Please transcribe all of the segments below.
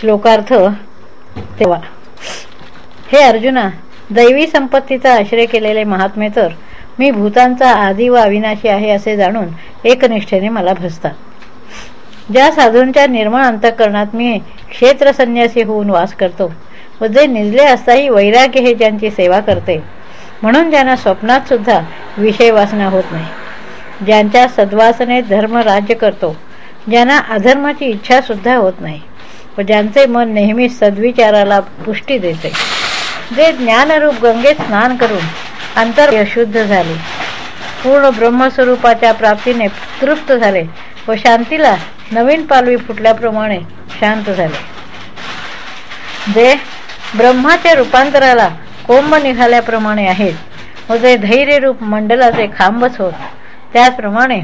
श्लोकार्थ तेव्हा. हे अर्जुना दैवी संपत्तीचा आश्रय केलेले महात्मे तर मी भूतांचा आदी व अविनाशी आहे असे जाणून एकनिष्ठेने मला भसतात ज्या साधूंच्या निर्मळ अंतकरणात मी क्षेत्र संन्यासी होऊन वास करतो व जे निजले असताही वैराग्य हे ज्यांची सेवा करते म्हणून ज्यांना स्वप्नात सुद्धा विषय वासना होत नाही. ज्यांच्या सद्वासने धर्म राज्य करतो ज्यांना अधर्माची इच्छा सुद्धा होत नाही. व ज्यांचे मन नेहमी सद्विचाराला पुष्टी देते. जे ज्ञानरूप गंगेत स्नान करून अंतर शुद्ध झाले. पूर्ण ब्रह्मस्वरूपाच्या प्राप्तीने तृप्त झाले व शांतीला नवीन पालवी फुटल्याप्रमाणे शांत झाले. जे ब्रह्माच्या रूपांतराला कोंब निघाल्याप्रमाणे आहेत व जे धैर्यरूप मंडलाचे खांबच होत त्याचप्रमाणे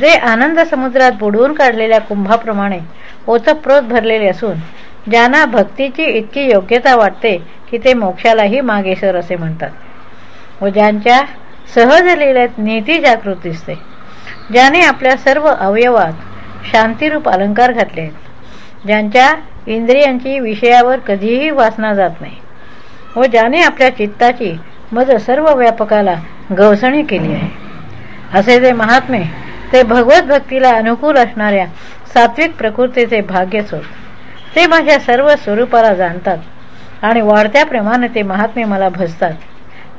जे आनंद समुद्रात बुडवून काढलेल्या कुंभाप्रमाणे ओतप्रोत भरलेले असून ज्यांना भक्तीची इतकी योग्यता वाटते की ते मोक्षालाही मागेसर असे म्हणतात. व ज्यांच्या सहज लिहिल्यात नीती जागृत दिसते. ज्याने आपल्या सर्व अवयवात शांतिरूप अलंकार घातले आहेत. ज्यांच्या इंद्रियांची विषयावर कधीही वासना जात नाही. व ज्याने आपल्या चित्ताची मज सर्व व्यापकाला गवसणी केली आहे. असे जे महात्मे ते भगवत भक्तीला अनुकूल असणाऱ्या सात्विक प्रकृतीचे भाग्यच होत ते माझ्या सर्व स्वरूपाला जाणतात आणि वाढत्या प्रेमाने ते महात्मे मला भजतात.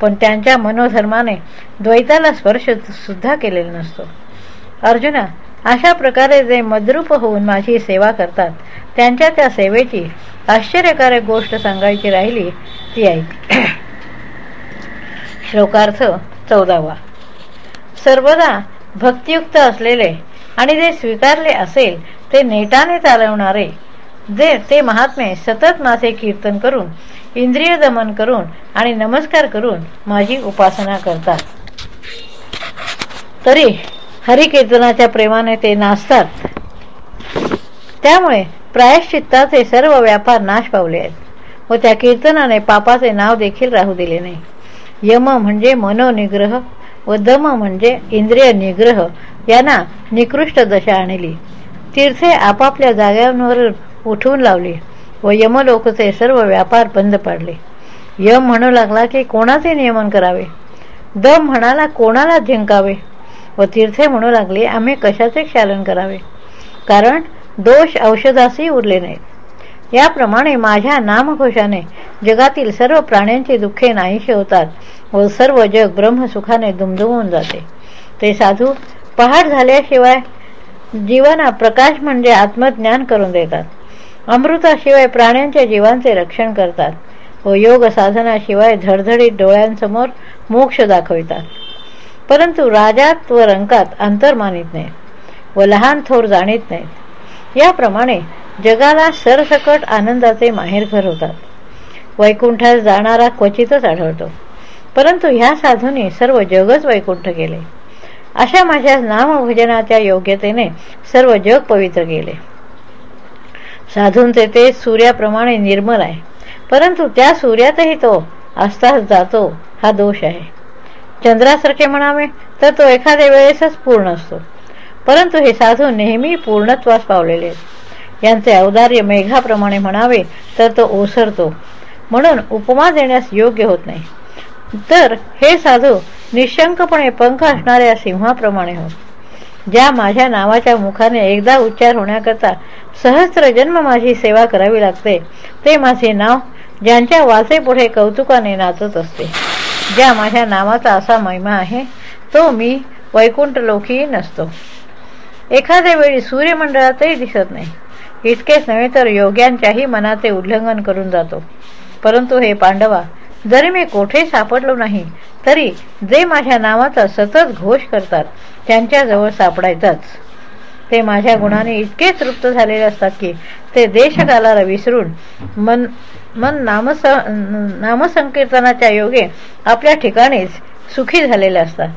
पण त्यांच्या मनोधर्माने द्वैताला स्पर्श सुद्धा केलेला नसतो. अर्जुना अशा प्रकारे जे मद्रूप होऊन माझी सेवा करतात त्यांच्या त्या सेवेची आश्चर्यकारक गोष्ट सांगायची राहिली ती ऐक. श्लोकार्थ चौदावा. सर्वदा भक्तियुक्त असलेले आणि जे स्वीकारले असेल ते नेटाने चालवणारे. जे ते महात्मे सतत माझे कीर्तन करून इंद्रिय दमन करून आणि नमस्कार करून माझी उपासना करतात. तरी हरिकीर्तनाच्या प्रेमाने ते नाचतात. त्यामुळे प्रायश्चित्ताचे सर्व व्यापार नाश पावले आहेत व त्या कीर्तनाने पापाचे नाव देखील राहू दिले नाही. यम म्हणजे मनोनिग्रह. व दम म्हणजे इंद्रिय निग्रह यांना निकृष्ट दशा आणली. तीर्थे आपापल्या जाग्यांवर उठवून लावली व यमलोकचे सर्व व्यापार बंद पाडले. यम म्हणू लागला की कोणाचे नियमन करावे? दम म्हणाला कोणाला जिंकावे? व तीर्थे म्हणू लागले आम्ही कशाचे क्षालन करावे? कारण दोष औषधासही उरले नाहीत. याप्रमाणे माझ्या नामघोषाने जगातील सर्व प्राण्यांची दुःखे नाहीशी होतात व सर्व जग ब्रह्मसुखाने दुमदुमून जाते. ते साधू पहाट झाल्याशिवाय जीवना प्रकाश म्हणजे आत्मज्ञान करून देतात. अमृताशिवाय प्राण्यांच्या जीवांचे रक्षण करतात व योग साधनाशिवाय धडधडीत डोळ्यांसमोर मोक्ष दाखवितात. परंतु राजात व रंकात अंतर मानित नाही व लहान थोर जाणीत नाहीत याप्रमाणे जगाला सरसकट आनंदाचे माहेरघर होतात वैकुंठात जाणारा क्वचितच आढळतो. परंतु ह्या साधूने सर्व जगच वैकुंठ केले. अशा माझ्या नामभोजनाच्या योग्यतेने सर्व जग पवित्र केले. साधूंचे ते सूर्याप्रमाणे निर्मल आहे. परंतु त्या सूर्यातही तो असताच जातो हा दोष आहे. चंद्रासारखे म्हणावे तर तो एखाद्या वेळेसच पूर्ण असतो. परंतु हे साधू नेहमी पूर्णत्वास पावलेले आहेत. यांचे औदार्य मेघाप्रमाणे म्हणावे तर तो ओसरतो. म्हणून उपमा देण्यास योग्य होत नाही. तर हे साधू निशंकपणे पंख असणाऱ्या सिंहाप्रमाणे होत. ज्या माझ्या नावाच्या मुखाने एकदा उच्चार होण्याकरता सहस्त्र जन्म माझी सेवा करावी लागते ते माझे नाव ज्यांच्या वाचेपुढे कौतुकाने नाचत असते. ज्या माझ्या नावाचा असा महिमा आहे तो मी वैकुंठलोकीही नसतो. एखाद्या वेळी सूर्यमंडळातही दिसत नाही. इतकेच नव्हे तर योग्यांच्याही मनाचे उल्लंघन करून जातो. परंतु हे पांडवा जरी मी कोठे सापडलो नाही तरी जे माझ्या नावाचा सतत घोष करतात त्यांच्याजवळ सापडायचाच. ते माझ्या गुणाने इतके तृप्त झालेले असतात की ते देशकालाला विसरून मन मन नामस नामसंकीर्तनाच्या योगे आपल्या ठिकाणीच सुखी झालेले असतात.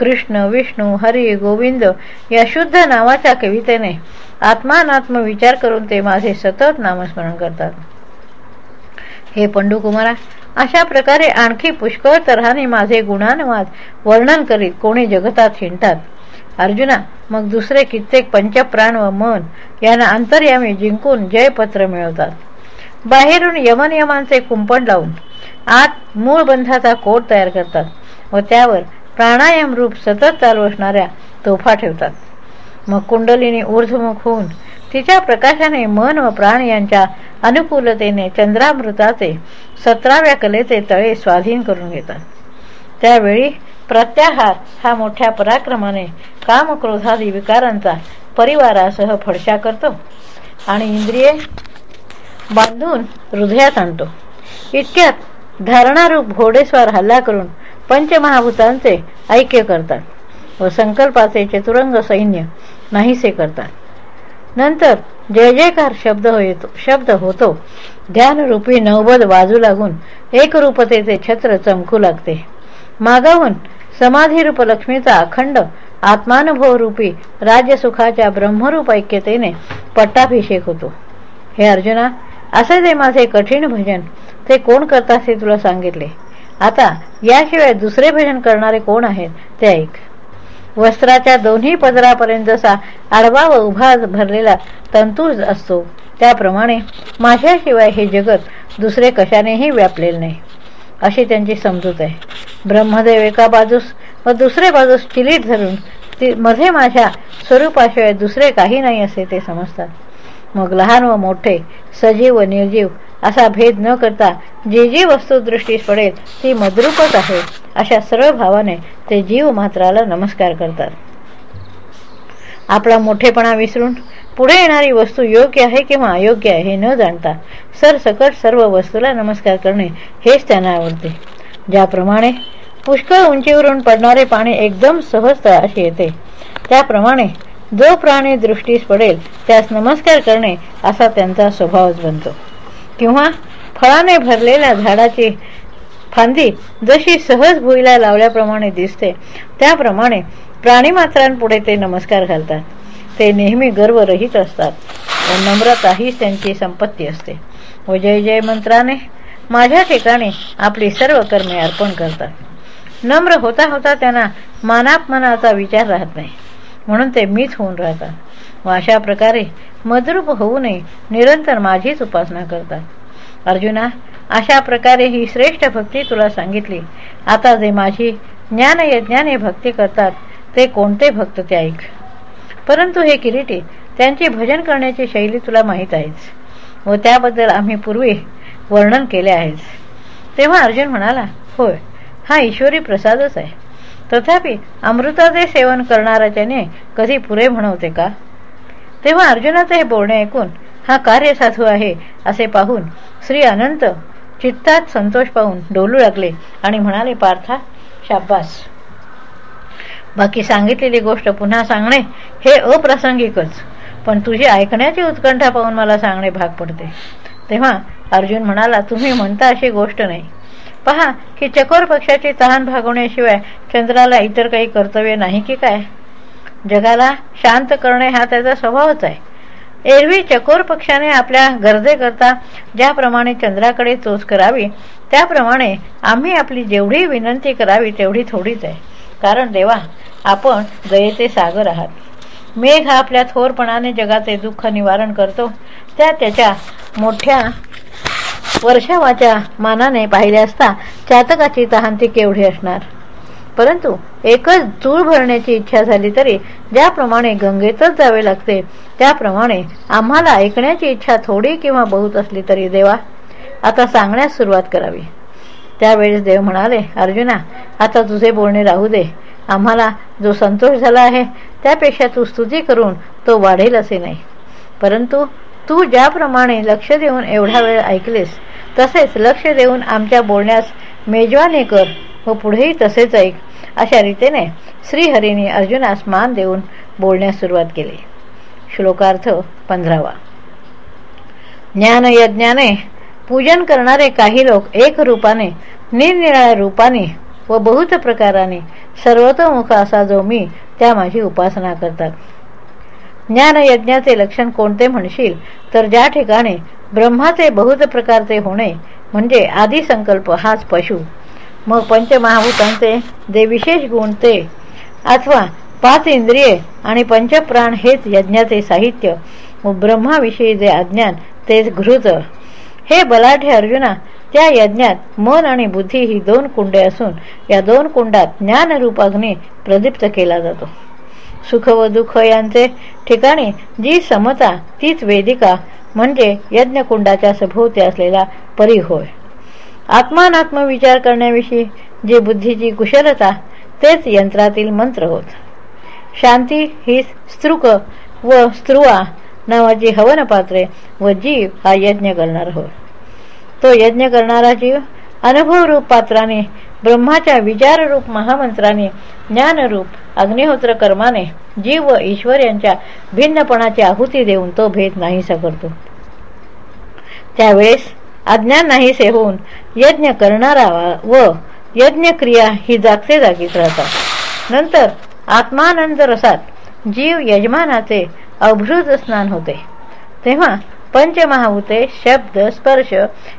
कृष्ण विष्णू हरी गोविंद या शुद्ध नावाच्या कवितेने आत्मानात्म विचार करून ते माझे सतत नामस्मरण करतात. हे पंडुकुमारा अशा प्रकारे आणखी पुष्कळ तऱ्हाने माझे गुणानुवाद वर्णन करीत कोणी जगतात हिंडतात. अर्जुना मग दुसरे कित्येक पंचप्राण व मन यांना अंतर्यामी जिंकून जयपत्र मिळवतात. बाहेरून यमनियमांचे कुंपण लावून आत मूळ बंधाचा कोट तयार करतात व त्यावर प्राणायाम रूप सतत चालू असणाऱ्या तोफा ठेवतात. मग कुंडलीने ऊर्ध्वमुख होऊन तिच्या प्रकाशाने मन व प्राण यांच्या अनुकूलतेने चंद्रामृताचे सतराव्या कलेचे तळे स्वाधीन करून घेतात. त्यावेळी प्रत्याहार हा मोठ्या पराक्रमाने कामक्रोधादी विकारांचा परिवारासह फडशा करतो आणि इंद्रिये बांधून हृदयात आणतो. इतक्यात धारणारूप घोडेस्वार हल्ला करून पंचमहाभूतांचे ऐक्य करतात व संकल्पाचे चतुरंग सैन्य नाहीसे करतात. नंतर जय जयकार शब्द होतो शब्द होतो. ध्यानरूपी नवबद वाजू लागून एकरूपतेचे छत्र चमकू लागते. मागाहून समाधीरूप लक्ष्मीचा अखंड आत्मानुभवरूपी राज्यसुखाच्या ब्रह्मरूप ऐक्यतेने पट्टाभिषेक होतो. हे अर्जुना असे ते माझे कठीण भजन ते कोण करतात हे तुला सांगितले? आता याशिवाय दुसरे भजन करणारे कोण आहेत ते ऐक. वस्त्राच्या दोन्ही पदरापर्यंत जसा आडवा व उभा भरलेला तंतूज असतो त्याप्रमाणे माझ्याशिवाय हे जगत दुसरे कशानेही व्यापलेले नाही अशी त्यांची समजूत आहे. ब्रह्मदेव एका बाजूस व दुसरे बाजूस चिलीट धरून ती मध्ये माझ्या स्वरूपाशिवाय दुसरे काही नाही असे ते समजतात. मग लहान व मोठे सजीव व निर्जीव असा भेद न करता जी जी वस्तू दृष्टीस पडेल ती मद्रूपच आहे. अशा सरळ भावाने ते जीव मात्राला नमस्कार करतात. आपला मोठेपणा विसरून पुढे येणारी वस्तू योग्य आहे किंवा अयोग्य आहे हे न जाणता सरसकट सर्व वस्तूला नमस्कार करणे हेच त्यांना आवडते. ज्याप्रमाणे पुष्कळ उंचीवरून पडणारे पाणी एकदम सहज तळाशी येते त्याप्रमाणे जो प्राणी दृष्टीस पडेल त्यास नमस्कार करणे असा त्यांचा स्वभावच बनतो. किंवा फळाने भरलेल्या झाडाची फांदी जशी सहज भुईला लावल्याप्रमाणे दिसते त्याप्रमाणे प्राणीमात्रांपुढे ते नमस्कार घालतात. ते नेहमी गर्वरहित असतात. व नम्रता हीच त्यांची संपत्ती असते. व जय जय मंत्राने माझ्या ठिकाणी आपली सर्व कर्मे अर्पण करतात. नम्र होता होता त्यांना मानापमानाचा विचार राहत नाही. म्हणून ते मीच होऊन राहतात. अशा प्रकारे मद्रूप होऊ नये. निरंतर माझीच उपासना करतात. अर्जुना अशा प्रकारे ही श्रेष्ठ भक्ती तुला सांगितली. आता जे माझी ज्ञानयज्ञाने भक्ती करतात ते कोणते भक्त ते ऐक. परंतु हे किरीटी त्यांची भजन करण्याची शैली तुला माहीत आहेच. व त्याबद्दल आम्ही पूर्वी वर्णन केले आहेच. तेव्हा अर्जुन म्हणाला होय हा ईश्वरी प्रसादच आहे. तथापि अमृताचे सेवन करणाऱ्याच्याने कधी पुरे म्हणवते का? तेव्हा अर्जुनाचे हे बोलणे ऐकून हा कार्य साधू आहे असे पाहून श्री अनंत चित्तात संतोष पाहून डोलू लागले आणि म्हणाले पार्था शाब्बास बाकी सांगितलेली गोष्ट पुन्हा सांगणे हे अप्रासंगिकच पण तुझी ऐकण्याची उत्कंठा पाहून मला सांगणे भाग पडते. तेव्हा अर्जुन म्हणाला तुम्ही म्हणता अशी गोष्ट नाही. पहा की चकोर पक्षाची तहान भागवण्याशिवाय चंद्राला इतर काही कर्तव्य नाही की काय? जगाला शांत करणे हा त्याचा स्वभावच आहे. एरवी चकोर पक्षाने आपल्या गरजेकरता ज्याप्रमाणे चंद्राकडे चोच करावी त्याप्रमाणे आम्ही आपली जेवढी विनंती करावी तेवढी थोडीच आहे. कारण देवा आपण दयेचे सागर आहात. मेघ हा आपल्या थोरपणाने जगाचे दुःख निवारण करतो. त्या त्याच्या मोठ्या वर्षावाच्या मानाने पाहिले असता चातकाची तहांती केवढी असणार? परंतु एकच चूळ भरण्याची इच्छा झाली तरी ज्याप्रमाणे गंगेतच जावे लागते त्याप्रमाणे आम्हाला ऐकण्याची इच्छा थोडी किंवा बहुत असली तरी देवा आता सांगण्यास सुरुवात करावी. त्यावेळेस देव म्हणाले अर्जुना आता तुझे बोलणे राहू दे. आम्हाला जो संतोष झाला आहे त्यापेक्षा तू स्तुती करून तो वाढेल असे नाही. परंतु तू ज्याप्रमाणे लक्ष देऊन एवढा वेळ ऐकलेस तसेच लक्ष देऊन आमच्या बोलण्यास मेजवाने कर व पुढेही तसेच ऐक. अशा रीतीने श्रीहरीने अर्जुनास मान देऊन बोलण्यास सुरुवात केली. श्लोकार्थ पंधरावा. ज्ञानयज्ञाने पूजन करणारे काही लोक एक रूपाने निरनिराळ्या रूपाने व बहुत प्रकाराने सर्वतोमुख असा जो मी त्या माझी उपासना करतात. ज्ञानयज्ञाचे लक्षण कोणते म्हणशील? तर ज्या ठिकाणी ब्रह्माचे बहुत प्रकारचे होणे म्हणजे आदी संकल्प हाच पशु मग पंचमहाभूतांचे जे विशेष गुण ते अथवा पाच इंद्रिये आणि पंचप्राण हेच यज्ञाचे साहित्य व ब्रह्माविषयी जे अज्ञान तेच घृत हे बलाढ्य अर्जुना त्या यज्ञात मन आणि बुद्धी ही दोन कुंडे असून या दोन कुंडात ज्ञानरूप अग्नी प्रदीप्त केला जातो. सुख व दुःख यांचे ठिकाणी जी समता तीच वेदिका म्हणजे यज्ञकुंडाच्या सभोवती असलेला परी होय आत्मानात्म विचार करण्याविषयी जी बुद्धीची कुशलता तेच यंत्रातील मंत्र होत. शांती ही स्त्रुक व स्त्रुवा नावाची हवनपात्रे व जीव हा यज्ञ करणार होत तो यज्ञ करणारा जीव अनुभवरूप पात्राने ब्रह्माच्या विचाररूप महामंत्राने ज्ञानरूप अग्निहोत्र कर्माने जीव व ईश्वर यांच्या भिन्नपणाची आहुती देऊन तो भेद नाहीसा करतो. त्यावेळेस अज्ञान नाहीसे होऊन यज्ञ करणारा व यज्ञक्रिया ही जागते जागीच राहतात. नंतर आत्मानंद रसात जीव यजमानाचे अभृत स्नान होते. तेव्हा पंचमहाभूते शब्द स्पर्श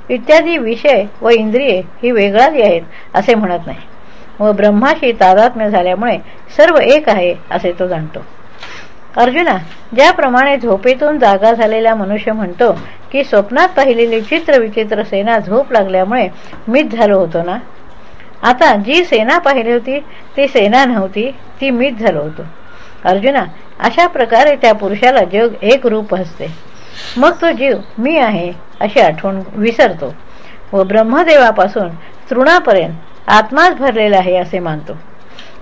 इत्यादी विषय व इंद्रिये ही वेगळाच आहेत असे म्हणत नाही. व ब्रह्माशी तादात्म्य झाल्यामुळे सर्व एक आहे असे तो जाणतो. अर्जुना ज्याप्रमाणे झोपेतून जागा झालेला मनुष्य म्हणतो की स्वप्नात पाहिलेली चित्र विचित्र सेना झोप लागल्यामुळे मीच झालो होतो ना? आता जी सेना पाहिली होती ती सेना नव्हती ती मीच झालो होतो. अर्जुना अशा प्रकारे त्या पुरुषाला जग एक रूप असते. मग तो जीव मी आहे अशी आठवण विसरतो. व ब्रह्मदेवापासून तृणापर्यंत आत्माच भरलेला आहे असे मानतो.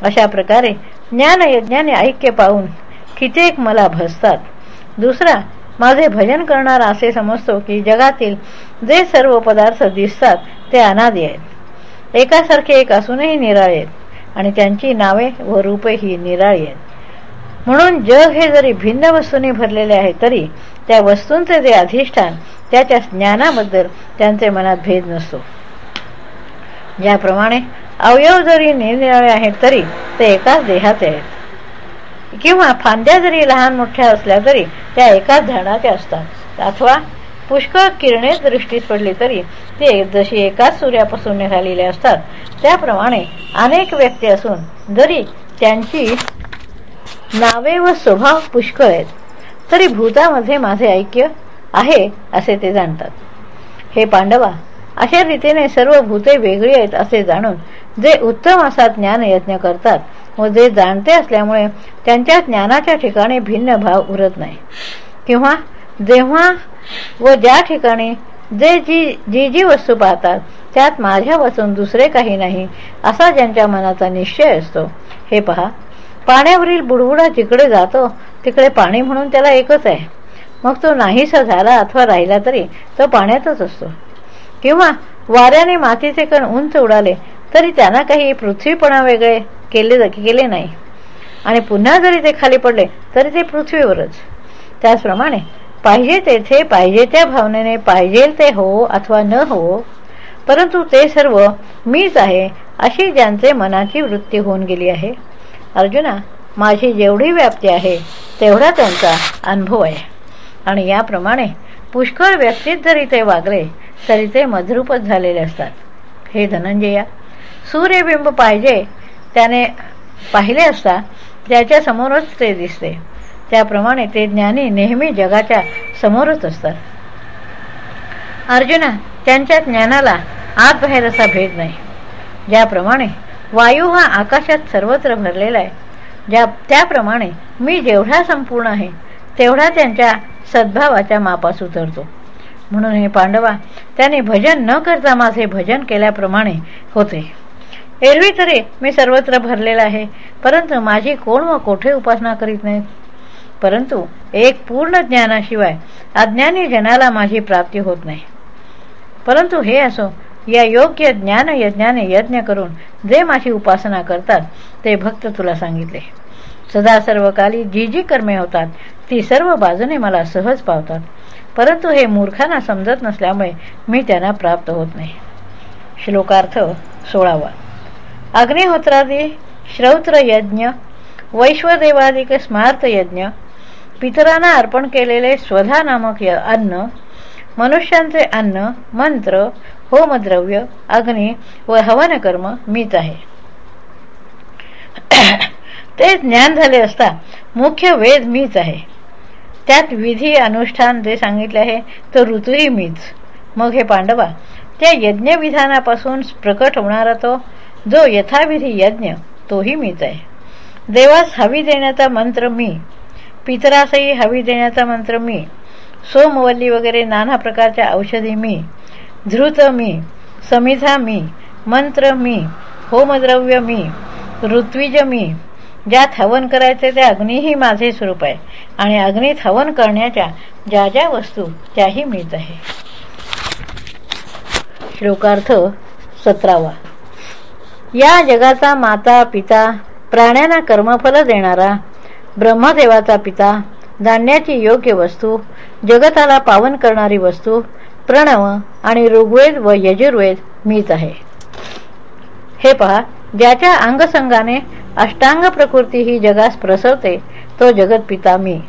अशा प्रकारे ज्ञानयज्ञाने ऐक्य पाहून कित्येक मला भसतात. दुसरा माझे भजन करणारा असे समजतो की जगातील जे सर्व पदार्थ दिसतात ते अनादी आहेत. एकासारखे एक असूनही निराळे आहेत आणि त्यांची नावे व रूपेही निराळी आहेत. म्हणून जग हे जरी भिन्न वस्तूंनी भरलेले आहे तरी त्या वस्तूंचे जे अधिष्ठान त्याच्या ज्ञानाबद्दल त्यांचे मनात भेद नसतो. ज्याप्रमाणे अवयव जरी निरनिराळे आहेत तरी ते एकाच देहाचे आहेत. किंवा फांद्या जरी लहान मोठ्या असल्या तरी त्या एकाच झाडाच्या असतात. अथवा पुष्कळ किरणे दृष्टीस पडली तरी ते जशी एकाच सूर्यापासून निघालेले असतात त्याप्रमाणे अनेक व्यक्ती असून जरी त्यांची नावे व स्वभाव पुष्कळ आहेत तरी भूतामध्ये माझे ऐक्य आहे असे ते जाणतात. हे पांडवा अशा रीतीने सर्व भूते वेगळी आहेत असे जाणून जे उत्तम असा ज्ञानयज्ञ करतात व जे जाणते असल्यामुळे त्यांच्या ज्ञानाच्या ठिकाणी भिन्न भाव उरत नाही. किंवा जेव्हा व ज्या ठिकाणी जे जी जी जी वस्तू पाहतात त्यात माझ्यापासून दुसरे काही नाही असा ज्यांच्या मनाचा निश्चय असतो. हे पहा पाण्यावरील बुडबुडा जिकडे जातो तिकडे पाणी म्हणून त्याला एकच आहे. मग तो नाहीसा झाला अथवा राहिला तरी तो पाण्यातच असतो. किंवा वाऱ्याने मातीचे कण उंच उडाले तरी त्यांना काही पृथ्वीपणा वेगळे केले केले नाही. आणि पुन्हा जरी ते खाली पडले तरी ते पृथ्वीवरच. त्याचप्रमाणे पाहिजे तेथे पाहिजे त्या भावनेने पाहिजे ते हो अथवा न हो परंतु ते सर्व मीच आहे अशी ज्यांचे मनाची वृत्ती होऊन गेली आहे. अर्जुना माझी जेवढी व्याप्ती आहे तेवढा त्यांचा अनुभव आहे. आणि याप्रमाणे पुष्कळ व्यक्तीत जरी ते वागले तरी ते मधरूपच झालेले असतात. हे धनंजया सूर्यबिंब पाहिजे त्याने पाहिले असता त्याच्या समोरच ते दिसते. त्याप्रमाणे ते ज्ञानी नेहमी जगाच्या समोरच असतात. अर्जुना त्यांच्या ज्ञानाला आत बाहेर असा भेद नाही. ज्याप्रमाणे वायू हा आकाशात सर्वत्र भरलेला आहे ज्या त्याप्रमाणे मी जेवढा संपूर्ण आहे तेवढा त्यांच्या सद्भावाच्या मापास उतरतो. म्हणून हे पांडवा त्याने भजन न करता माझे भजन केल्याप्रमाणे होते. एरवी तरी मी सर्वत्र भरलेला आहे. परंतु माझी कोण व कोठे उपासना करीत नाहीत? परंतु एक पूर्ण ज्ञानाशिवाय अज्ञानी जनाला माझी प्राप्ती होत नाही. परंतु हे असो या योग्य ज्ञान यज्ञाने यज्ञ करून जे माझी उपासना करतात ते भक्त तुला सांगितले. सदा सर्व काली जी जी कर्मे होतात ती सर्व बाजूने मला सहज पावतात. परंतु हे मूर्खांना समजत नसल्यामुळे मी त्यांना प्राप्त होत नाही. श्लोकार्थ सोळावा. अग्निहोत्रादी श्रौत्र यज्ञ वैश्वदेवादिक स्मार्तयज्ञ पितरांना अर्पण केलेले स्वधा नामक अन्न मनुष्यांचे अन्न मंत्र होमद्रव्य अग्नी व हवनकर्म मीच आहे. ते ज्ञान झाले असता मुख्य वेद मीच आहे. त्यात विधी अनुष्ठान जे सांगितले आहे तो ऋतूही मीच. मग हे पांडवा त्या यज्ञविधानापासून प्रकट होणारा तो जो यथाविधी यज्ञ तोही मीच आहे. देवास हवी देण्याचा मंत्र मी पितरासही हवी देण्याचा मंत्र मी सोमवल्ली वगैरे नाना प्रकारच्या औषधी मी धृत मी समिधा मी मंत्र मी होमद्रव्य मी ऋत्विज मी ज्यात हवन करायचे ते अग्नीही माझे स्वरूप आहे. आणि अग्नीत हवन करण्याच्या ज्या ज्या वस्तू त्याही मीच आहे. श्लोकार्थ सतरावा. या जगाचा माता पिता प्राण्यांना कर्मफल देणारा ब्रह्मदेवाचा पिता जाणण्याची योग्य वस्तू जगताला पावन करणारी वस्तू प्रणव आणि ऋग्वेद व यजुर्वेद मीच आहे. हे पहा ज्याच्या अंगसंगाने अष्टांग प्रकृती ही जगास प्रसवते तो जगत पिता मी.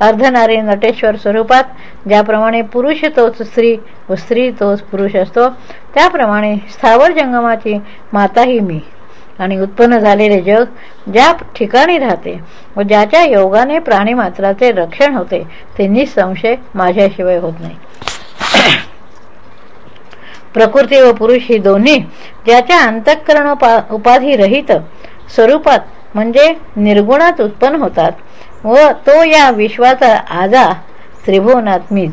अर्धनारी नटेश्वर स्वरूपात ज्याप्रमाणे पुरुष तोच स्त्री व स्त्री तोच पुरुष असतो त्याप्रमाणे स्थावर जंगमाची माताही मी. आणि उत्पन्न झालेले जग ज्या ठिकाणी राहते व ज्याच्या योगाने प्राणीमात्राचे रक्षण होते ते निसंशय माझ्याशिवाय होत नाही. प्रकृती व पुरुष ही दोन्ही ज्याच्या अंतःकरण उपाधी रहित स्वरूपात म्हणजे निर्गुणात उत्पन्न होतात व तो या विश्वाचा आजा त्रिभुवनात मीच.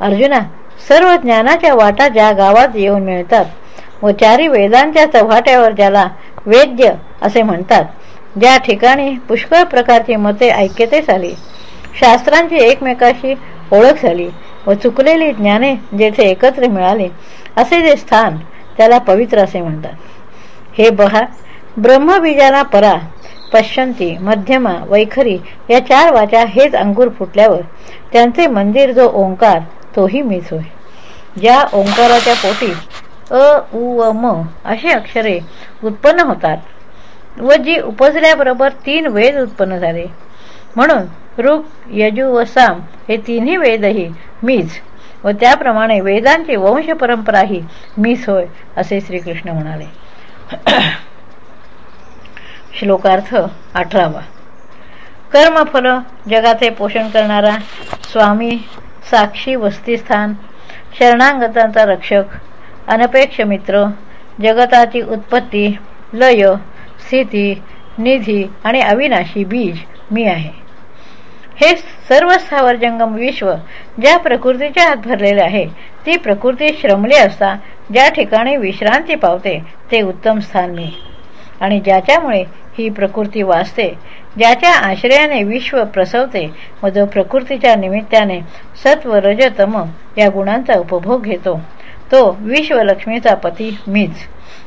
अर्जुना सर्व ज्ञानाच्या वाटा ज्या गावात येऊन मिळतात व चारी वेदांच्या चव्हाट्यावर ज्याला वेद्य असे म्हणतात ज्या ठिकाणी पुष्कळ प्रकारची मते ऐक्यतेस आली शास्त्रांची एकमेकाशी ओळख झाली व चुकलेली ज्ञाने जेथे एकत्र मिळाले असे जे स्थान त्याला पवित्र असे म्हणतात. हे बहा ब्रह्मबीजाला परा पश्चंती मध्यमा वैखरी या चार वाचा हेच अंकुर फुटल्यावर त्यांचे मंदिर जो ओंकार तोही मीच होय. ज्या ओंकाराच्या पोटी अ उ व म अशी अक्षरे उत्पन्न होतात व जी उपजल्याबरोबर तीन वेद उत्पन्न झाले. म्हणून ऋग यजु व साम हे तिन्ही वेदही मीच व त्याप्रमाणे वेदांची वंश परंपराही मीच होय असे श्रीकृष्ण म्हणाले. श्लोकार्थ अठरावा. कर्मफल जगाचे पोषण करणारा स्वामी साक्षी वस्तीस्थान शरणांगतांचा रक्षक अनपेक्ष मित्र जगताची उत्पत्ती लय स्थिती निधी आणि अविनाशी बीज मी आहे. हे सर्व स्थावर जंगम विश्व ज्या प्रकृतीच्या हात भरलेले आहे ती प्रकृती श्रमली असता ज्या ठिकाणी विश्रांती पावते ते उत्तम स्थान मी. आणि ज्याच्यामुळे ही प्रकृती वाचते ज्याच्या आश्रयाने विश्व प्रसवते व जो प्रकृतीच्या निमित्ताने सत्व रजतम या गुणांचा उपभोग घेतो तो विश्वलक्ष्मीचा पती मीच.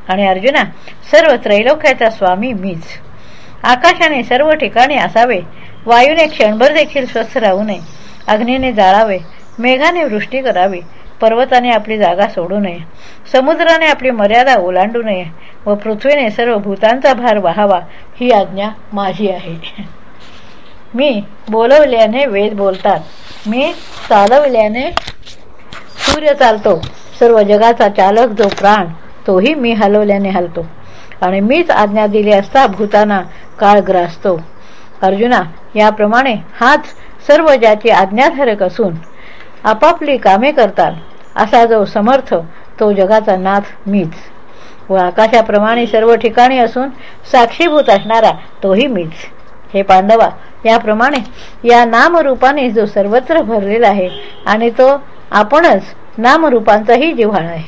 आणि अर्जुना सर्व त्रैलोक्याचा स्वामी मीच. आकाशाने सर्व ठिकाणी असावे वायूने क्षणभर देखील स्वस्थ राहू नये अग्नीने जाळावे मेघाने वृष्टी करावी पर्वताने आपली जागा सोडू नये. समुद्राने आपली मर्यादा ओलांडू नये व पृथ्वीने सर्व भूतांचा भार वाहावा ही आज्ञा माझी आहे. मी बोलवल्याने वेद बोलतात. मी चालवल्याने सूर्य चालतो. सर्व जगाचा चालक जो प्राण तोही मी हलवल्याने हलतो. आणि मीच आज्ञा दिली असता भूताना काळ ग्रासतो. अर्जुना याप्रमाणे हाच सर्व ज्याची आज्ञाधारक असून आपापली कामे करतात. असा जो समर्थ तो जगाचा नाथ मीच. व आकाशाप्रमाणे सर्व ठिकाणी असून साक्षीभूत असणारा तोही मीच. हे पांडवा याप्रमाणे या नामरूपाने जो सर्वत्र भरलेला आहे आणि तो आपणच नामरूपांचाही जिव्हाळा आहे.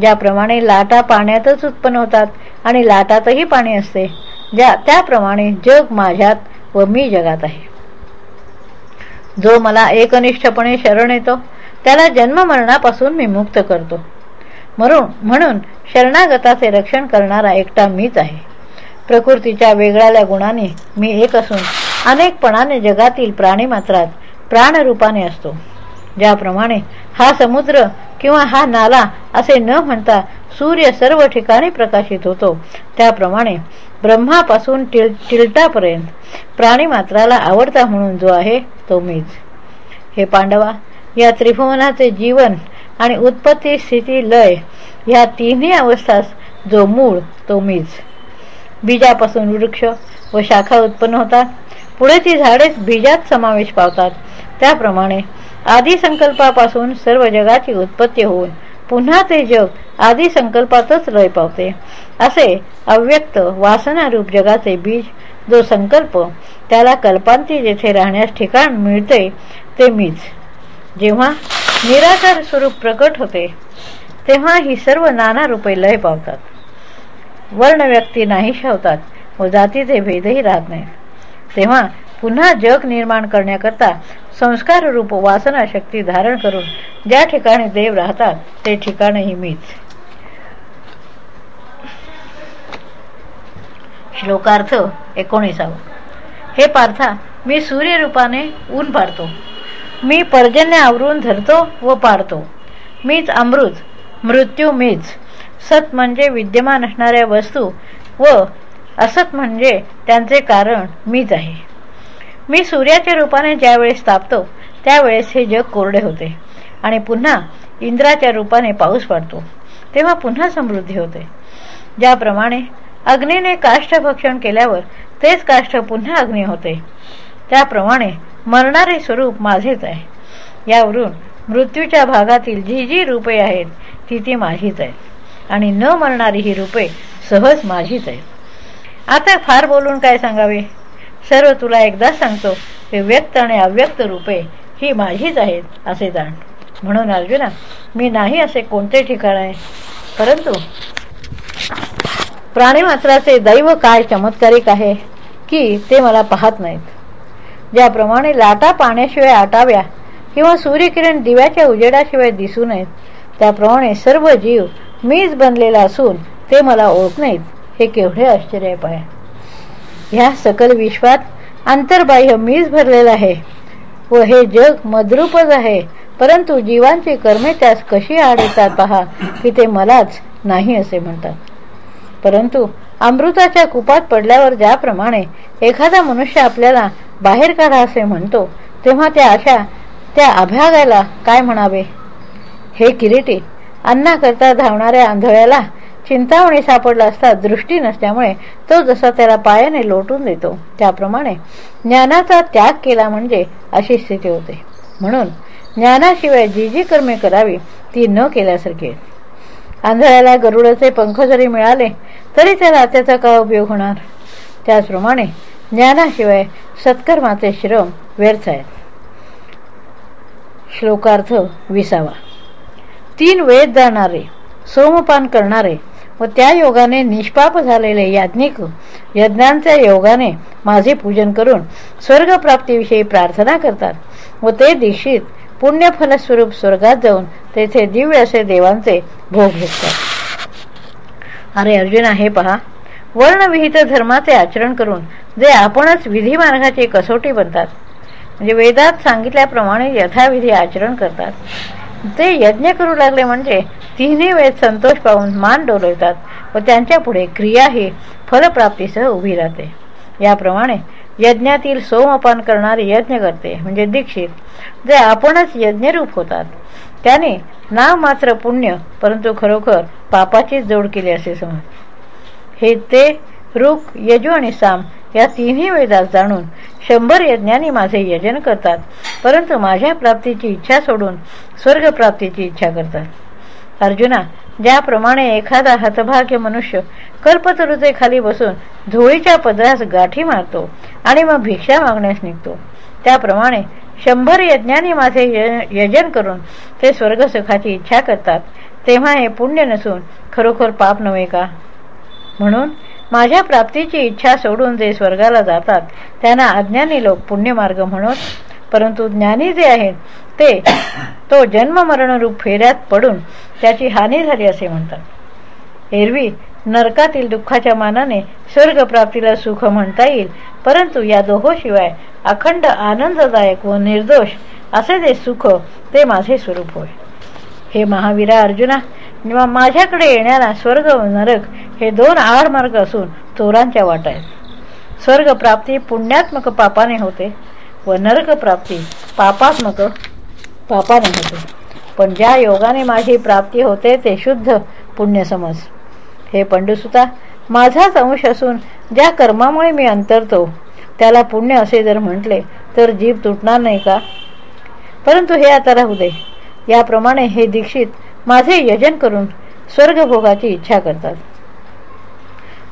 ज्याप्रमाणे लाटा पाण्यातच उत्पन्न होतात आणि लाटातही पाणी असते ज्या त्याप्रमाणे जग माझ्यात व मी जगात आहे. जो मला एकनिष्ठपणे शरण येतो त्याला जन्ममरणापासून मी मुक्त करतो. म्हणून म्हणून शरणागताचे रक्षण करणारा एकटा मीच आहे. प्रकृतीच्या वेगळ्याल्या गुणाने मी एक असून अनेकपणाने जगातील प्राणीमात्रात प्राणरूपाने असतो. ज्याप्रमाणे हा समुद्र किंवा हा नाला असे न म्हणता सूर्य सर्व ठिकाणी प्रकाशित होतो त्याप्रमाणे ब्रह्मापासून टिल टिलटापर्यंत प्राणीमात्राला आवडता म्हणून जो आहे तो मीच. हे पांडवा या त्रिभुवनाचे जीवन आणि उत्पत्ती स्थिती लय ह्या तिन्ही अवस्थास जो मूळ तो मीच. बीजापासून वृक्ष व शाखा उत्पन्न होतात. पुढे ती झाडेच बीजात समावेश पावतात. त्याप्रमाणे आधी संकल्पापासून सर्व जगाची उत्पत्ती होऊन पुन्हा ते जग आधी संकल्पातच लय पावते. असे अव्यक्त वासनारूप जगाचे बीज जो संकल्प त्याला कल्पांती जेथे राहण्यास ठिकाण मिळते ते मीच. जेव्हा निराकार स्वरूप प्रकट होते तेव्हा ही सर्व नाना रूपे लय पावतात. वर्ण व्यक्ती नाही होतात व जातीचे भेदही राहत नाहीत. तेव्हा पुन्हा जग निर्माण करण्याकरता संस्कार रूप वासना शक्ती धारण करून ज्या ठिकाणी देव राहतात ते ठिकाणही मीच. श्लोकार्थ एकोणीसावा. हे पार्था मी सूर्यरूपाने ऊन पाडतो. मी पर्जन्य आवरून धरतो व पाडतो मीच अमृत मृत्यू मीच. सत म्हणजे विद्यमान असणाऱ्या वस्तू व असत म्हणजे त्यांचे कारण मीच आहे. मी सूर्याच्या रूपाने ज्यावेळेस तापतो त्यावेळेस हे जग कोरडे होते आणि पुन्हा इंद्राच्या रूपाने पाऊस पडतो तेव्हा पुन्हा समृद्धी होते. ज्याप्रमाणे अग्नीने काष्ठभक्षण केल्यावर तेच काष्ठ पुन्हा अग्नी होते. त्याप्रमाणे मरणारे स्वरूप माझेच आहे. यावरून मृत्यूच्या भागातील जी जी रूपे आहेत ती ती माझीच आहेत. आणि न मरणारी ही रूपे सहज माझीच आहेत. आता फार बोलून काय सांगावे? सर्व तुला एकदा सांगतो की व्यक्त आणि अव्यक्त रूपे ही माझीच आहेत असे जाण. म्हणून अर्जुना मी नाही असे कोणते ठिकाण आहे? परंतु प्राणीमात्राचे दैव काय चमत्कारिक आहे की ते मला पाहत नाहीत. ज्याप्रमाणे लाटा पाण्याशिवाय आटाव्या किंवा सूर्यकिरण दिव्याच्या उजेडाशिवाय दिसू नयेत त्याप्रमाणे सर्व जीव मीच बनलेला असून ते मला ओळख नाहीत हे केवढे आश्चर्य पाय. ह्या सकल विश्वात आंतरबाह्य मीच भरलेला आहे व हे जग मद्रूपच आहे परंतु जीवांची कर्मे त्यास कशी आड येतात पहा की ते मलाच नाही असे म्हणतात. परंतु अमृताच्या कुपात पडल्यावर ज्याप्रमाणे एखादा मनुष्य आपल्याला बाहेर काढा असे म्हणतो तेव्हा त्या अशा त्या अभ्यागाला काय म्हणावे? हे किरीटी अन्नाकरता धावणाऱ्या आंधळ्याला चिंतावणी सापडला असता दृष्टी नसल्यामुळे तो जसा त्याला पायाने लोटून देतो त्याप्रमाणे ज्ञानाचा त्याग केला म्हणजे अशी स्थिती होते. म्हणून ज्ञानाशिवाय जी जी कर्मे करावी ती न केल्यासारखी आंधळ्याला गरुडाचे पंख जरी मिळाले तरी त्या नात्याचा का उपयोग होणार? त्याचप्रमाणे ज्ञानाशिवाय सत्कर्माचे श्रम व्यर्थ आहेत. श्लोकार्थ विसावा. तीन वेद जाणारे सोमपान करणारे व त्या योगाने निष्पाप झालेले याज्ञिक यज्ञांच्या योगाने माझे पूजन करून स्वर्गप्राप्तीविषयी प्रार्थना करतात व ते दीक्षित पुण्यफलस्वरूप स्वर्गात जाऊन तेथे दिव्य असे देवांचे भोग घेतात. अरे अर्जुना हे पहा. वर्णविहित धर्माचे आचरण करून जे आपणच विधी मार्गाची कसोटी बनतात. म्हणजे वेदात सांगितल्याप्रमाणे यथाविधी आचरण करतात. ते यज्ञ करू लागले म्हणजे तिन्ही वेद संतोष पाहून मान डोलवतात व त्यांच्या पुढे क्रिया ही फलप्राप्तीसह उभी राहते. याप्रमाणे यज्ञातील सोमपान करणारे यज्ञ करते म्हणजे दीक्षित जे आपणच यज्ञरूप होतात. त्याने नाव मात्र पुण्य परंतु खरोखर पापाची जोड केली असे समज. हे ते रुख यजू आणि साम या तिन्ही वेदात जाणून शंभर यज्ञांनी माझे यजन करतात परंतु माझ्या प्राप्तीची इच्छा सोडून स्वर्गप्राप्तीची इच्छा करतात. अर्जुना ज्याप्रमाणे एखादा हतभाग्य मनुष्य कल्पतरुतेखाली बसून धुळीच्या पदरास गाठी मारतो आणि मग भिक्षा मागण्यास निघतो. त्याप्रमाणे शंभर यज्ञांनी माझे यजन करून ते स्वर्गसुखाची इच्छा करतात. तेव्हा हे पुण्य नसून खरोखर पाप नव्हे का? म्हणून माझ्या प्राप्तीची इच्छा सोडून जे स्वर्गाला जातात त्यांना अज्ञानी लोक पुण्यमार्ग म्हणून परंतु ज्ञानी जे आहेत ते तो जन्ममरणरूप फेऱ्यात पडून त्याची हानी झाली असे म्हणतात. एरवी नरकातील दुःखाच्या मानाने स्वर्गप्राप्तीला सुख म्हणता येईल परंतु या दोहोशिवाय अखंड आनंददायक व निर्दोष असे जे सुख ते माझे स्वरूप होय. हे महावीरा अर्जुना माझ्याकडे येणारा स्वर्ग व नरक हे दोन आड मार्ग असून चोरांच्या वाट आहेत. स्वर्गप्राप्ती पुण्यात्मक पापाने होते. व नरकप्राप्ती पापात्मक पापाने होते पण ज्या योगाने माझी प्राप्ती होते ते शुद्ध पुण्य समज. हे पंडुसुता माझाच अंश असून ज्या कर्मामुळे मी अंतरतो त्याला पुण्य असे जर म्हटले तर जीव तुटणार नाही का? परंतु हे आता राहू दे. याप्रमाणे हे दीक्षित माझे यजन करून स्वर्गभोगाची इच्छा करतात.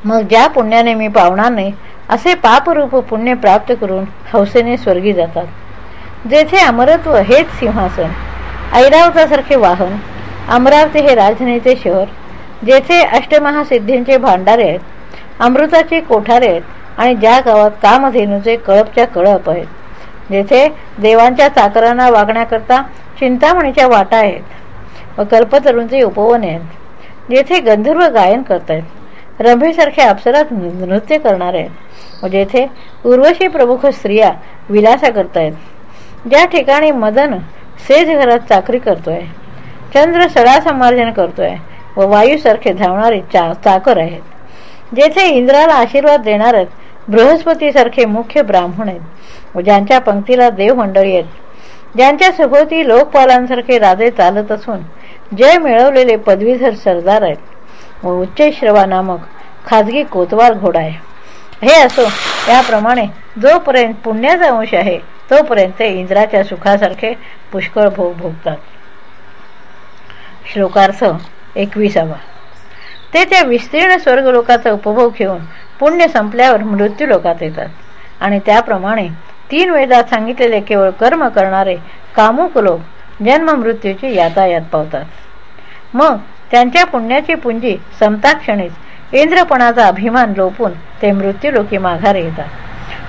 मग ज्या पुण्याने मी पावणार नाही असे पापरूप पुण्य प्राप्त करून हौसेने स्वर्गी जातात. जेथे अमरत्व हेच सिंहासन ऐरावतासारखे वाहन अमरावती हे राजधानीचे शहर जेथे अष्टमहासिद्धींचे भांडारे आहेत अमृताचे कोठारे आहेत आणि ज्या गावात कामधेनूचे कळपच्या कळप आहेत जेथे देवांच्या चाकरांना वागण्याकरता चिंतामणीच्या वाटा आहेत व कल्पतरूंचे उपवन आहेत जेथे गंधर्व गायन करतायत. रंभेसारख्या अप्सरात नृत्य करणार आहेत. म्हणजे व जेथे उर्वशी प्रमुख स्त्रिया विलासा करतायत. ज्या ठिकाणी मदन सेज घरात चाकरी करतोय चंद्र सडा संमार्जन करतोय व वायूसारखे धावणारे चा चाकर आहेत. जेथे इंद्राला आशीर्वाद देणार आहेत बृहस्पतीसारखे मुख्य ब्राह्मण आहेत. व ज्यांच्या पंक्तीला देवमंडळी आहेत. ज्यांच्या सभोवती लोकपालांसारखे राजे चालत असून जय मिळवलेले पदवीधर सरदार आहेत. व उच्चैश्रवा नामक खाजगी कोतवाल घोडा आहे. हे असो याप्रमाणे जोपर्यंत पुण्याचा अंश आहे तोपर्यंत ते इंद्राच्या सुखासारखे पुष्कळ भोग भोगतात. श्लोकार्थ एकविसावा. ते त्या विस्तीर्ण स्वर्गलोकाचा उपभोग घेऊन पुण्य संपल्यावर मृत्यू लोकात येतात. आणि त्याप्रमाणे तीन वेदात सांगितलेले केवळ कर्म करणारे कामुक लोक जन्म मृत्यूची यातायात पावतात. मग त्यांच्या पुण्याची पुंजी समताक्षणीच इंद्रपणाचा अभिमान लोपून ते मृत्यूलोकी माघार येतात.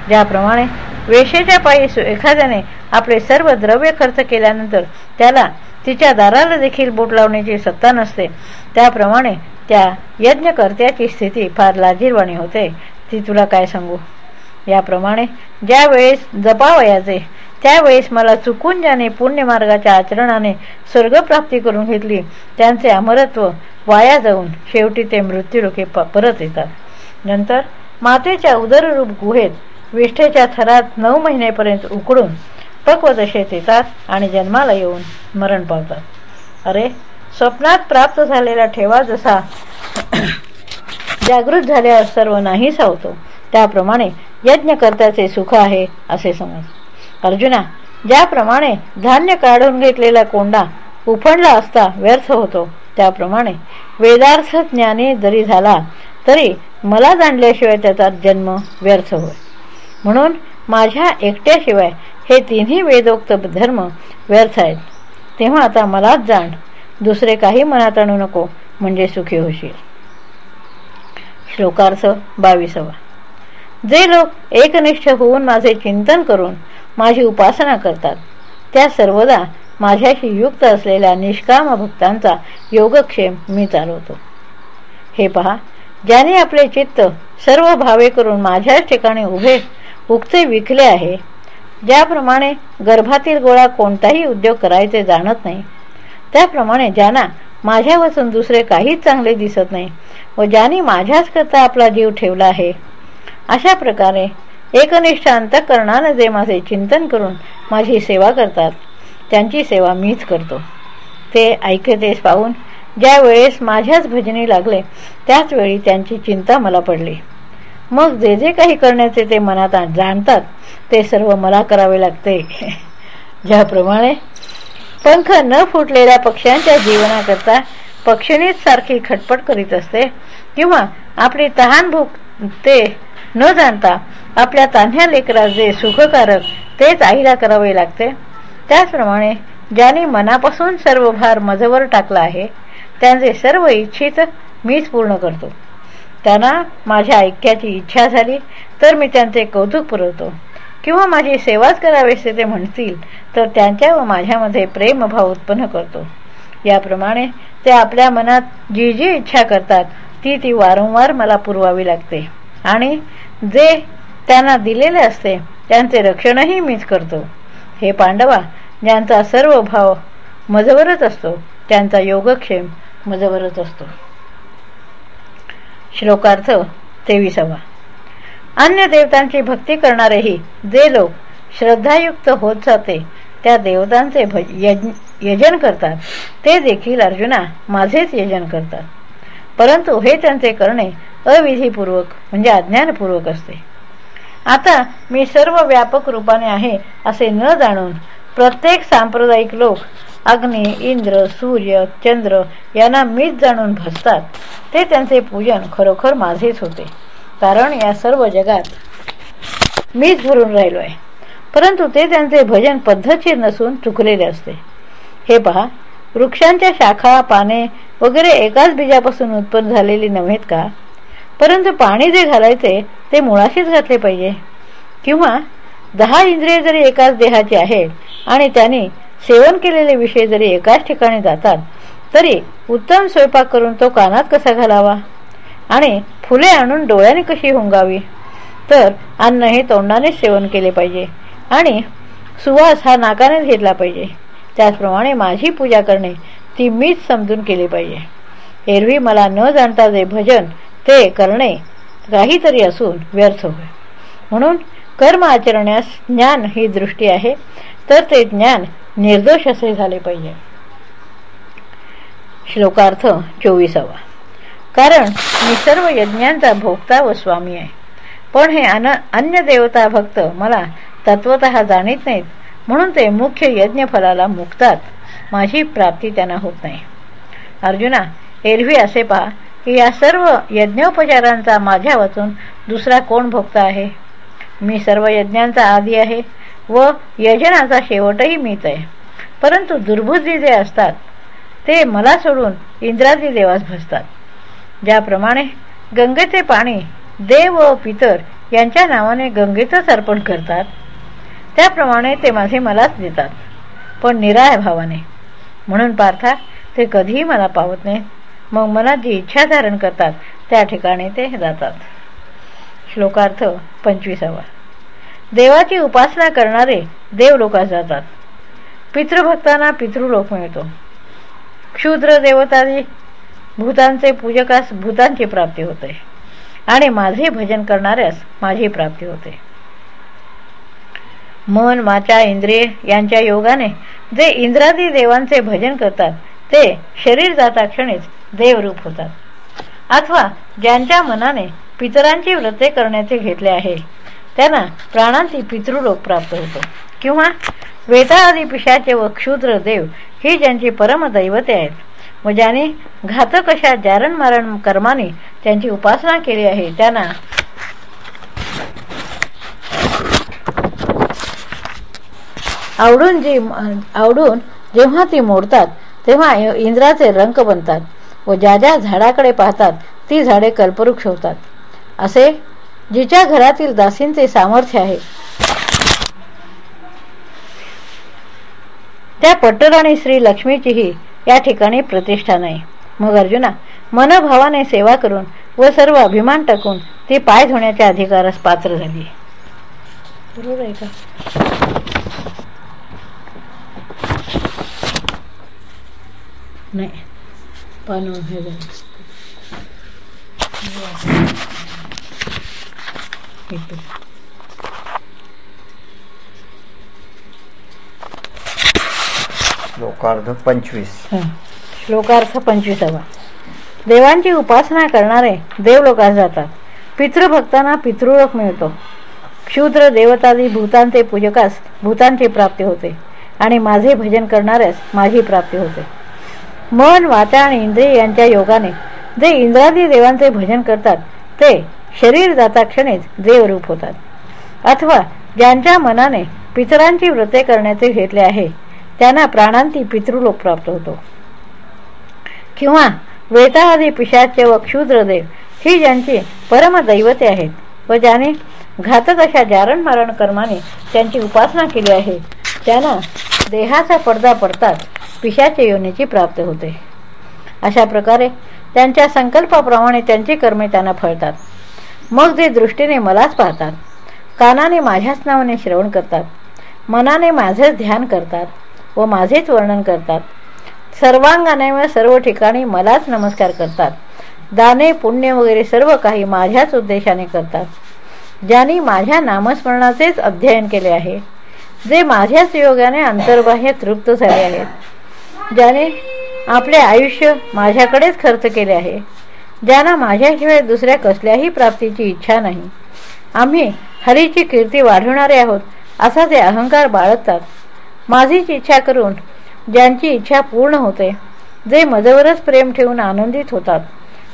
ज्याप्रमाणे वेशेच्या पायी एखाद्याने आपले सर्व द्रव्य खर्च केल्यानंतर त्याला तिच्या दाराला देखील बोट लावण्याची सत्ता नसते. त्याप्रमाणे त्या यज्ञकर्त्याची स्थिती फार लाजीरवाणी होते. ती तुला काय सांगू? याप्रमाणे ज्या वेळेस जपावयाचे त्यावेळेस मला चुकून ज्याने पुण्यमार्गाच्या आचरणाने स्वर्गप्राप्ती करून घेतली त्यांचे अमरत्व वाया जाऊन शेवटी ते मृत्यूलोके परत येतात. नंतर मातेच्या उदररूप गुहेत विष्ठेच्या थरात नऊ महिनेपर्यंत उकडून पक्वदशेत येतात आणि जन्माला येऊन मरण पावतात. अरे स्वप्नात प्राप्त झालेला ठेवा जसा जागृत झाल्यावर सर्व नाही सावतो त्याप्रमाणे यज्ञकर्त्याचे सुख आहे असे समज. अर्जुना ज्याप्रमाणे धान्य काढून घेतलेला कोंडा उफणला असता व्यर्थ होतो. त्याप्रमाणे वेदार्थ ज्ञानी जरी झाला तरी मला जाणल्याशिवाय त्याचा जन्म व्यर्थ होय. म्हणून माझ्या एकट्याशिवाय हे तिन्ही वेदोक्त धर्म व्यर्थ आहेत. तेव्हा आता मलाच जाण. दुसरे काही मनात आणू नको म्हणजे सुखी होशील. श्लोकार्थ बावीसवा. जे लोक एकनिष्ठ होऊन माझे चिंतन करून माझी उपासना करतात त्या सर्वदा माझ्याशी युक्त असलेल्या निष्काम भक्तांचा योगक्षेम मी चालवतो. हे पहा ज्याने आपले चित्त सर्व भावे करून माझ्याच ठिकाणी उभे उगते विकले आहे ज्याप्रमाणे गर्भातील गोळा कोणताही उद्योग करायचे जाणत नाही त्याप्रमाणे ज्यांना माझ्यापासून दुसरे काहीच चांगले दिसत नाही व ज्यांनी माझ्याच करता आपला जीव ठेवला आहे अशा प्रकारे एकनिष्ठ अंतकरणाने जे माझे चिंतन करून माझी सेवा करतात त्यांची सेवा मीच करतो. ते ऐकतेस पाहून ज्या वेळेस माझ्याच भजनी लागले त्याच वेळी त्यांची चिंता मला पडली. मग जे जे काही करण्याचे ते मनात जाणतात ते सर्व मला करावे लागते. ज्याप्रमाणे पंख न फुटलेल्या पक्ष्यांच्या जीवनाकरता पक्षिणीच सारखी खटपट करीत असते किंवा आपली तहान भूक ते न जाणता आपल्या तान्ह्या लेकरा जे सुखकारक तेच आईला करावे लागते. त्याचप्रमाणे ज्याने मनापासून सर्व भार मजवर टाकला आहे त्यांचे सर्व इच्छित मीच पूर्ण करतो. त्यांना माझ्या ऐक्याची इच्छा झाली तर मी त्यांचे कौतुक पुरवतो. किंवा माझी सेवाच करावेसे ते म्हणतील तर त्यांच्या व माझ्यामध्ये प्रेमभाव उत्पन्न करतो. याप्रमाणे ते आपल्या मनात जी जी इच्छा करतात ती ती वारंवार मला पुरवावी लागते. आणि जे त्यांना दिलेले असते त्यांचे रक्षणही मीच करतो. हे पांडवा ज्यांचा सर्व भाव मजवरच असतो त्यांचा योगक्षेम मजवरच असतो. श्लोकार्थ तेविसावा. अन्य देवतांची भक्ती करणारेही जे लोक श्रद्धायुक्त होत जाते त्या देवतांचे भज यजन करतात. ते देखील अर्जुना माझेच यजन करतात. परंतु हे त्यांचे करणे अविधीपूर्वक म्हणजे अज्ञानपूर्वक असते. आता मी सर्व व्यापक रूपाने आहे असे न जाणून प्रत्येक सांप्रदायिक लोक अग्नी इंद्र सूर्य चंद्र यांना मीच जाणून भसतात. ते त्यांचे पूजन खरोखर माझेच होते. कारण या सर्व जगात मीच भरून राहिलो आहे परंतु ते त्यांचे भजन पद्धतशीर नसून चुकलेले असते. हे पहा वृक्षांच्या शाखा पाने वगैरे एकाच बीजापासून उत्पन्न झालेली नव्हेत का? परंतु पाणी जे घालायचे ते मुळाशीच घातले पाहिजे. किंवा दहा इंद्रिय जरी एकाच देहाची आहेत आणि त्यांनी सेवन केलेले विषय जरी एकाच ठिकाणी जातात तरी उत्तम स्वयंपाक करून तो कानात कसा घालावा? आणि फुले आणून डोळ्याने कशी हुंगावी? तर अन्न हे तोंडानेच सेवन केले पाहिजे आणि सुवास हा नाकानेच घेतला पाहिजे. त्याचप्रमाणे माझी पूजा करणे ती मीच समजून केली पाहिजे. एरवी मला न जाणता जे भजन ते करणे काहीतरी असून व्यर्थ होय. म्हणून कर्म आचरण्यास ज्ञान ही दृष्टी आहे तर ते ज्ञान निर्दोष असे झाले पाहिजे. श्लोकार्थ चोवीसावा. कारण मी सर्व यज्ञांचा भोगता व स्वामी आहे. पण हे अन अन्य देवता भक्त मला तत्वत जाणीत नाहीत म्हणून ते मुख्य यज्ञफलाला मुक्तात. माझी प्राप्ती त्यांना होत नाही. अर्जुना एरवी असे पहा या सर्व यज्ञोपचारांचा माझ्या वाचून दुसरा कोण भोगता आहे? मी सर्व यज्ञांचा आधी आहे व यजनाचा शेवटही मीच आहे. परंतु दुर्बुद्धी जे असतात ते मला सोडून इंद्रादी देवास भसतात ज्याप्रमाणे गंगेचे पाणी देव व पितर यांच्या नावाने गंगेतच अर्पण करतात त्याप्रमाणे ते माझे मलाच देतात. पण निराय भावाने म्हणून पार्था ते कधीही मला पावत नाही मग मनात जी इच्छा धारण करतात त्या ठिकाणी ते जातात. श्लोकार्थ पंचवीसावा. देवाची उपासना करणारे देवलोकास जातात. पितृभक्तांना पितृलोक मिळतो. क्षुद्र देवतादी भूतांचे पूजकास भूतांची प्राप्ती होते. आणि माझे भजन करणाऱ्यास माझी प्राप्ती होते. मन वाचा इंद्रिय यांच्या योगाने जे इंद्रादी देवांचे भजन करतात ते शरीर जाता क्षणीच देवरूप होतात. अथवा ज्यांच्या मनाने पितरांची व्रते करण्याचे घेतले आहे त्यांना प्राणांती पितृलोक प्राप्त होतो. किंवा वेदाआदी पिशाचे व क्षुद्र देव ही ज्यांची परमदैवते आहेत. व ज्याने घातक अशा जारणमारण कर्माने त्यांची उपासना केली आहे त्यांना आवडून जी आवडून जेव्हा ती मोडतात तेव्हा इंद्राचे रंक बनतात. व ज्या ज्या झाडाकडे पाहतात ती झाडे कल्पवृक्ष होतात. असे जिच्या घरातील दासींचे सामर्थ्य आहे. त्या पट्टराणी श्री लक्ष्मीचीही या ठिकाणी प्रतिष्ठा नाही. मग अर्जुना मनभावाने सेवा करून व सर्व अभिमान टाकून ती पाय धुण्याच्या अधिकारास पात्र झाली. बरोबर आहे का? नाही. पान हे श्लोकार्ध पंचवीस. श्लोकार्थ पंचवीसावा. देवांची उपासना करणारे देवलोकात जातात. पितृभक्तांना पितृलोक मिळतो. क्षुद्र देवतादी भूतांचे पूजकास भूतांची प्राप्ती होते. आणि माझे भजन करणाऱ्यास माझी प्राप्ती होते. मन वाचा आणि इंद्रिय यांच्या योगाने जे इंद्रादी देवांचे भजन करतात ते शरीर जाता क्षणीच देवरूप होतात. अथवा ज्यांच्या मनाने पितरांची व्रते करण्याचे घेतले आहे त्यांना प्राणांती पितृलोक प्राप्त होतो. किंवा वेताआदी पिशाच्य व क्षुद्रदेव ही ज्यांची परमदैवते आहेत व ज्याने घातक अशा जारण मारण कर्माने त्यांची उपासना केली आहे त्यांना देहाचा पडदा पडतात पिशाचे योनीची प्राप्त होते. अशा प्रकारे त्यांच्या संकल्पाप्रमाणे त्यांची कर्मे त्यांना फळतात. मग ते दृष्टीने मलाच पाहतात. कानाने माझ्याच नावाने श्रवण करतात. मनाने माझेच ध्यान करतात व माझेच वर्णन करतात. सर्वांगाने व सर्व ठिकाणी मलाच नमस्कार करतात. दाने पुण्य वगैरे सर्व काही माझ्याच उद्देशाने करतात. ज्यांनी माझ्या नामस्मरणाचेच अध्ययन केले आहे जे माझ्याच योगाने अंतर्बाह्य तृप्त झाले आहेत. ज्याने आपले आयुष्य माझ्याकडेच खर्च केले आहे ज्यांना माझ्याशिवाय दुसऱ्या कसल्याही प्राप्तीची इच्छा नाही. आम्ही हरीची कीर्ती वाढवणारे आहोत असा ते अहंकार बाळगतात. माझीच इच्छा करून ज्यांची इच्छा पूर्ण होते जे मजवरच प्रेम ठेवून आनंदित होतात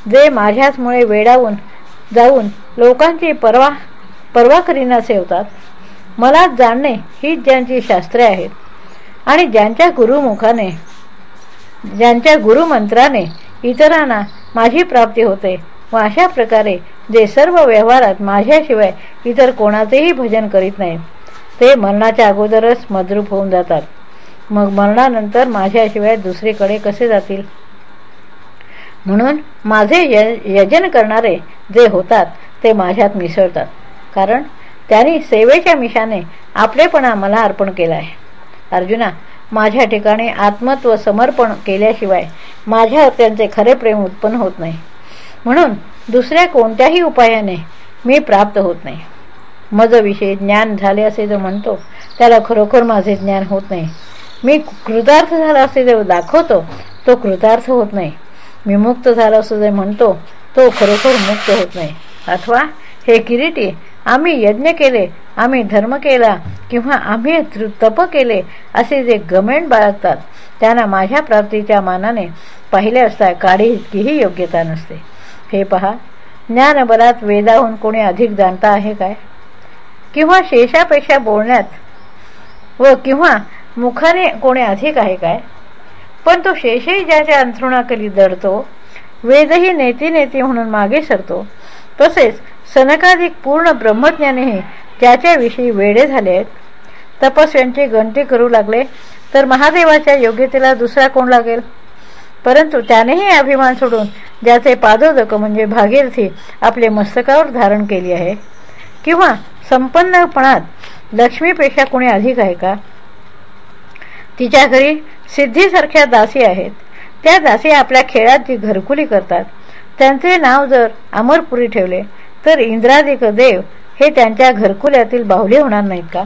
जे माझ्याचमुळे वेडावून जाऊन लोकांची परवा पर्वा करीनासे होतात मलाच जाणणे हीच ज्यांची शास्त्रे आहेत आणि ज्यांच्या गुरुमुखाने ज्यांच्या गुरुमंत्राने इतरांना माझी प्राप्ती होते व अशा प्रकारे जे सर्व व्यवहारात माझ्याशिवाय इतर कोणाचेही भजन करीत नाही ते मरणाच्या अगोदरच मद्रूप होऊन जातात. मग मरणानंतर माझ्याशिवाय दुसरीकडे कसे जातील? म्हणून माझे यजन करणारे जे होतात ते माझ्यात मिसळतात. कारण त्यांनी सेवेच्या मिशाने आपलेपणा मला अर्पण केला आहे अर्जुना माझ्या ठिकाणी आत्मत्व समर्पण केल्याशिवाय माझ्यावर त्यांचे खरे प्रेम उत्पन्न होत नाही. म्हणून दुसऱ्या कोणत्याही उपायाने मी प्राप्त होत नाही. मजविषयी ज्ञान झाले असे जो म्हणतो त्याला खरोखर माझे ज्ञान होत नाही. मी कृतार्थ झाला असे जो दाखवतो तो कृतार्थ होत नाही. मी मुक्त झाला असं जे म्हणतो तो खरोखर मुक्त होत नाही. अथवा हे किरीटी आम्ही यज्ञ केले आम्ही धर्म केला किंवा आम्ही तप केले असे जे गमेंट बाळगतात त्यांना माझ्या प्राप्तीच्या मानाने पाहिले असता काढी इतकीही योग्यता नसते. हे पहा ज्ञानबलात वेदाहून कोणी अधिक जाणता आहे काय? किंवा शेषापेक्षा बोलण्यात व किंवा मुखाने कोणी अधिक आहे काय? पण तो शेषही ज्याच्या अंथरुणाखाली दडतो वेदही नेती नेती म्हणून मागे सरतो तसेच सनकाधिक पूर्ण ब्रह्मज्ञानीही त्याच्याविषयी वेडे झाले आहेत. तपस्व्यांची गणती करू लागले तर महादेवाच्या योग्यतेला दुसरा कोण लागेल? परंतु त्यानेही अभिमान सोडून ज्याचे पादोदक म्हणजे भागीरथी आपले मस्तकावर धारण केली आहे. किंवा संपन्नपणात लक्ष्मीपेक्षा कोणी अधिक आहे का? तिच्या घरी सिद्धीसारख्या दासी आहेत. त्या दासी आपल्या खेळात जी घरकुली करतात. त्यांचे नाव जर अमरपुरी ठेवले तर इंद्रादिक देव हे त्यांच्या घरकुल्यातील बाहुली होणार नाहीत का?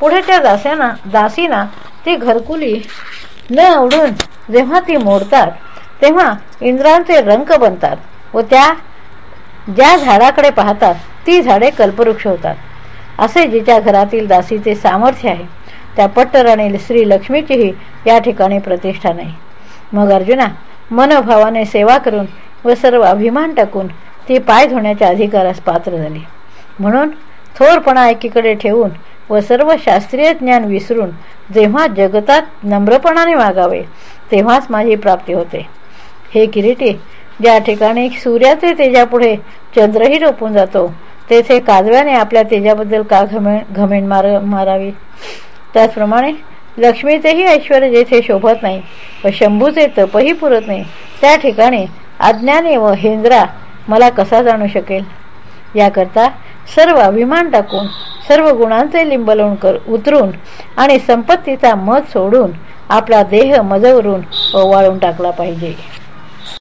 पुढे त्या दास्यांना दासीना ती घरकुली न आवडून जेव्हा ती मोडतात तेव्हा इंद्रांचे रंक बनतात व त्या ज्या झाडाकडे पाहतात ती झाडे कल्पवृक्ष होतात. असे जिच्या घरातील दासीचे सामर्थ्य आहे. त्या पट्टराणी श्री लक्ष्मीचीही या ठिकाणी प्रतिष्ठा नाही. मग अर्जुना मनोभावाने सेवा करून व सर्व अभिमान टाकून ती पाय धुण्याच्या अधिकारास पात्र झाली. म्हणून थोरपणा एकीकडे ठेवून व सर्व शास्त्रीय ज्ञान विसरून जेव्हा जगतात नम्रपणाने वागावे तेव्हाच माझी प्राप्ती होते. हे किरीटी ज्या ठिकाणी सूर्याचे तेजापुढे चंद्रही रोपून जातो तेथे काजव्याने आपल्या तेजाबद्दल का घमे घमेण मार मारावी? त्याचप्रमाणे लक्ष्मीचेही ऐश्वर जेथे शोभत नाही व शंभूचे तपही पुरत नाही त्या ठिकाणी अज्ञाने व हेंद्रा मला कसा जाणू शकेल? याकरता सर्व अभिमान टाकून सर्व गुणांचे लिंबलवून कर उतरून आणि संपत्तीचा मत सोडून आपला देह मजवरून वाळून टाकला पाहिजे.